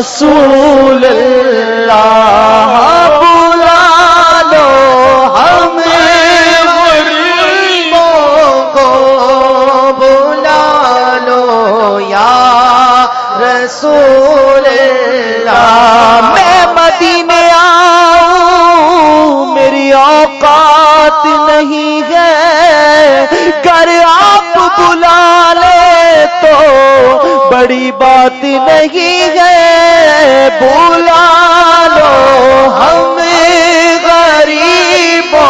رسول اللہ، بلا لو ہمیں غریبوں کو بلا لو یا رسول اللہ۔ میں مدینے آؤں، میری اوقات نہیں ہے۔ کر آپ بلا لے بڑی بات نہیں ہے۔ بلا لو ہمیں غریبوں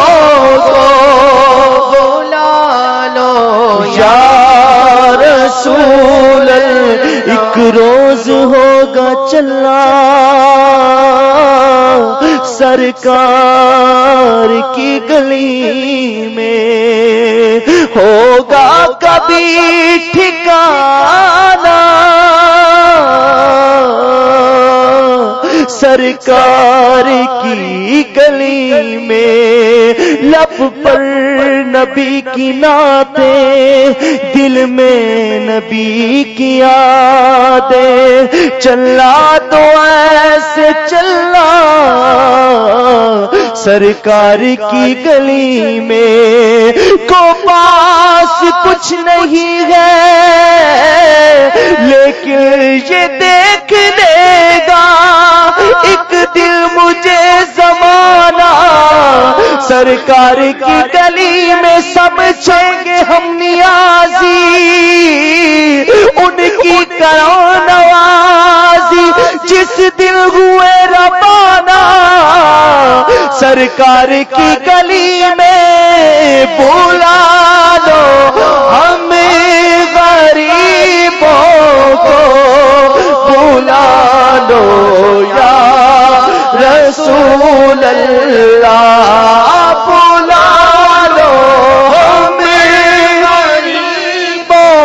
کو۔ بلا لو یا رسول ایک روز ہوگا چلا سرکار کی گلی میں ہوگا کبھی ٹھکانا سرکار کی گلی میں، لب پر نبی کی نعتیں، دل میں نبی کی یادیں۔ چلا تو ایسے چلا، سرکار کی گلی میں۔ کو پاس کچھ نہیں ہے، لیکن یہ دیکھنے دل مجھے زمانہ، سرکار کی گلی میں سمجھیں گے ہم نیازی۔ ان کی کرو نوازی، جس دل ہوئے ربانہ۔ سرکار کی گلی میں بولا دو ہمیں غریبوں کو۔ بولا دو یا رسول اللہ بولا لو غریبوں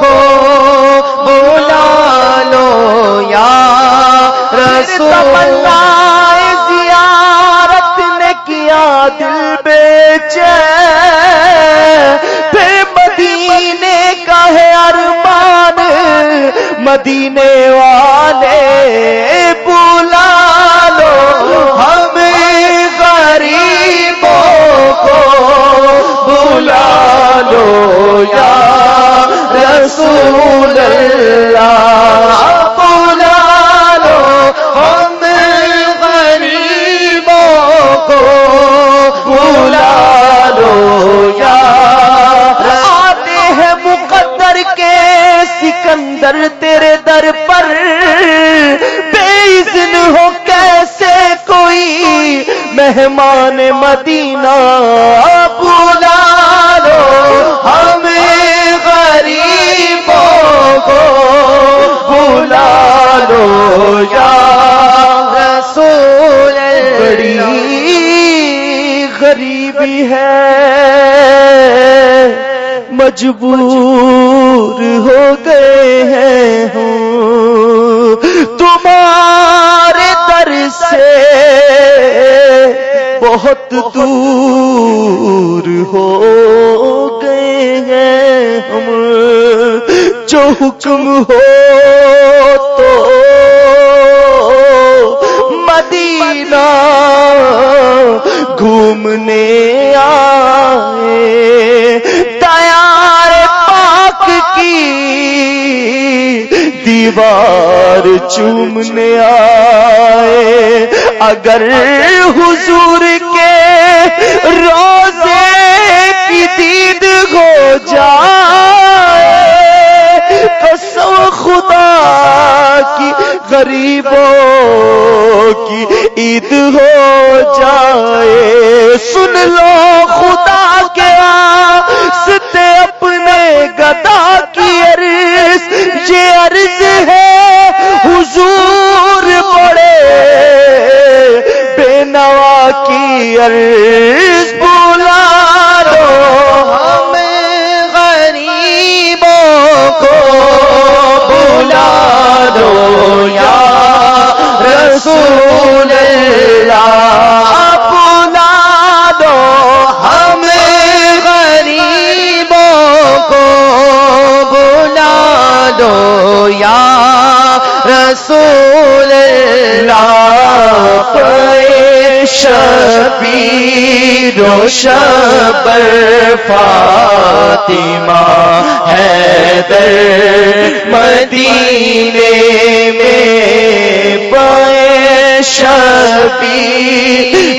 کو بولا لو یا رسول اللہ۔ زیارت نے کیا دل بیچے پھر مدینے کا ہے ارمان۔ مدینے والے بلا سکندر تیرے در پر بے اذن ہو کیسے کوئی مہمان مدینہ بلا لو ہمیں غریبوں کو بلا لو یا رسول بڑی غریبی ہے مجبور ہو گئے ہیں ہوں تمہارے در سے بہت دور ہو گئے ہیں ہم۔ جو حکم ہو تو مدینہ گھومنے آئے۔ تیار پاک کی دیوار چومنے آئے۔ اگر حضور جائے قسم خدا کی غریبوں کی عید ہو جائے۔ سن لو خدا کے آستے اپنے گدا کی عرض، یہ عرض ہے، حضور بڑے بے نوا کی عرض۔ دو یا رسول اللہ شبیر شبر فاطمہ ہے در مدینے میں پائے شبی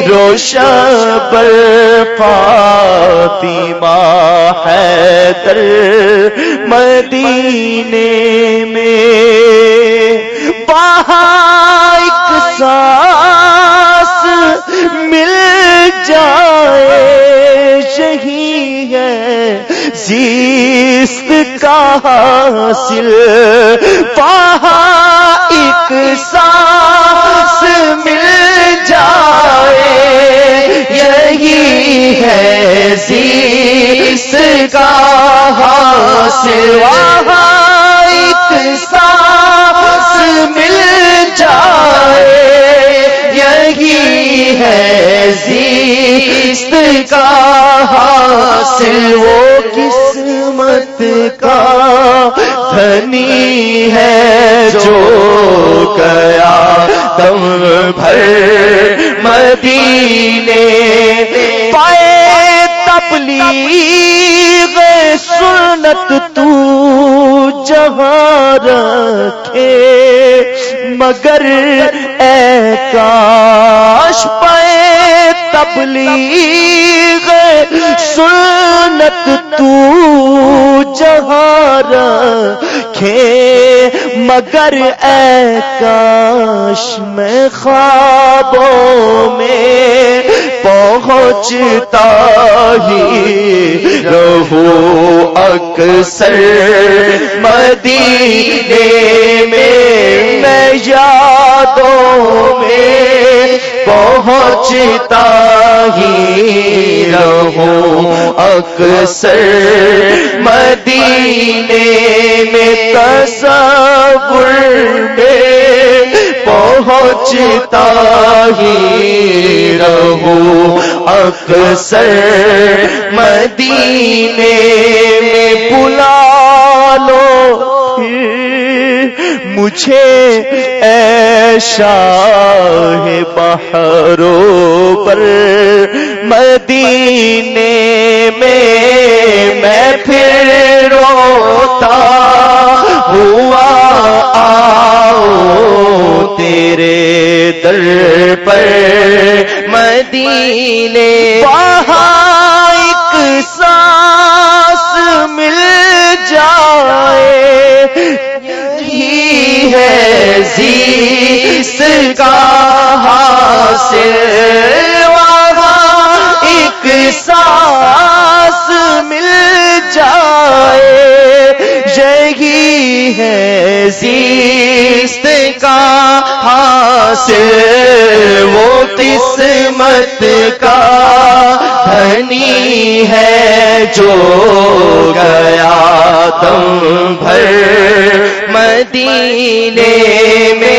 روشن پر فاطمہ ہے در مدینے میں۔ وہاں ایک ساس مل جائے، یہی ہے زیست کا حاصل۔ وہاں ایک ساس کا ایک ساس مل جائے، یہی ہے زیست کا حاصل۔ وہ قسمت کا دھنی ہے جو گیا تم بھر مدینے۔ پائے تبلیغ سنت تو جہاں رکھے مگر اے کا مگر اے کاش میں خوابوں میں پہنچتا ہی رہو اکثر مدینے میں میں یادوں میں پہنچتا ہی رہوں اکثر مدینے میں تصور میں پہنچتا ہی رہوں اکثر مدینے میں بلا لو۔ مجھے ایشا شاہ بہرو پر مدینے میں میں پھر وہاں ایک سانس مل جائے۔ یہی ہے زیست کا حاصل، وہ قسمت کا دھنی ہے جو گیا تم بھر۔ مدینے میں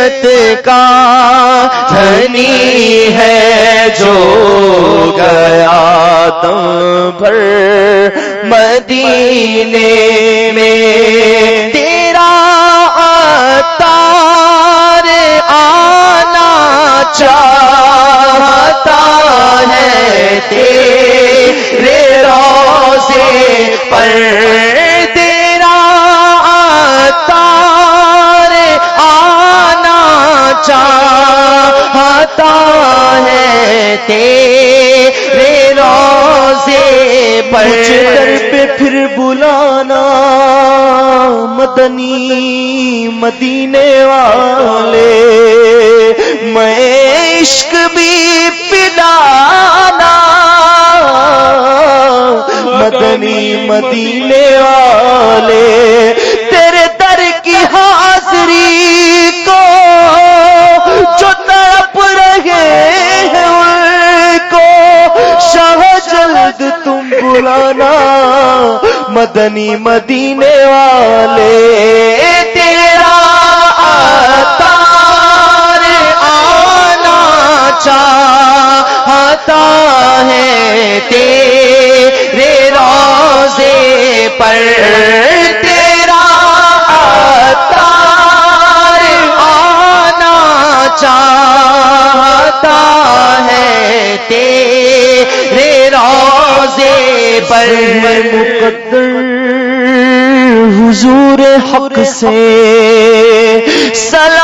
قسمت کا دھنی ہے جو گیا تم بھر مدینے میں۔ تیرا تار آنا چاہتا ہے، تیرے روزے پر۔ تیرے روزے پر پہ پھر بلانا مدنی مدینے والے۔ میں عشق بھی پلانا مدنی مدینے والے۔ مدنی مدینے والے، تیرا تار آنا چاہتا ہے، تیرے روزے پر تیرا تار آنا چاہتا ہے، تیرے روزے پر حضور حق سے سلام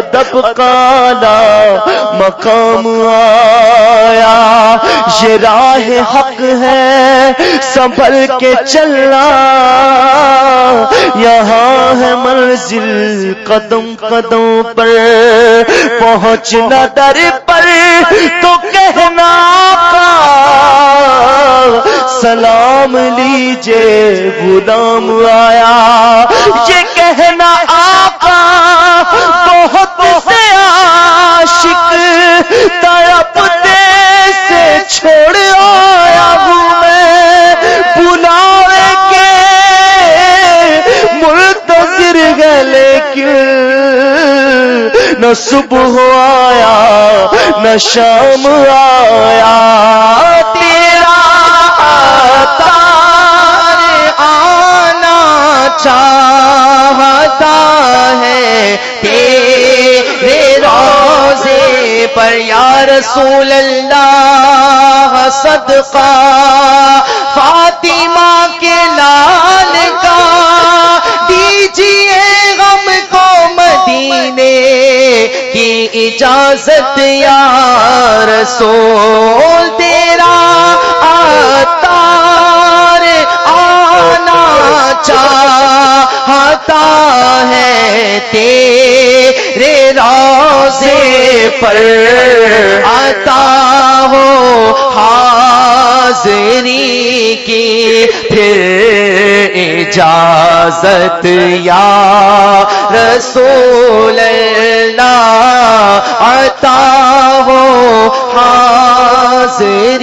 ادب کالا مقام آیا، یہ راہ حق ہے سنبھل کے چلنا۔ یہاں ہے منزل قدم قدم پر پہنچنا در پر تو کہنا سلام لیجے غلام آیا۔ یہ تڑپتے سے چھوڑ آیا ہوں میں۔ بلاوے کے منتظر ہے لیکن نہ صبح آیا، نہ شام آیا۔ تیرا تار آنا چاہتا ہے یا رسول اللہ صدقہ، فاطمہ کے لال کا دیجیے غم کو مدینے کی اجازت، یا رسول تیرا آتار آنا چاہتا ہے تیرے روزے پر آتا ہو حاضری کی پھر اجازت یا رسول اللہ عطا ہو حاضری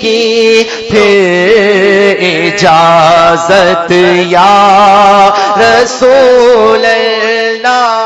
کی پھر اجازت یا رسول اللہ۔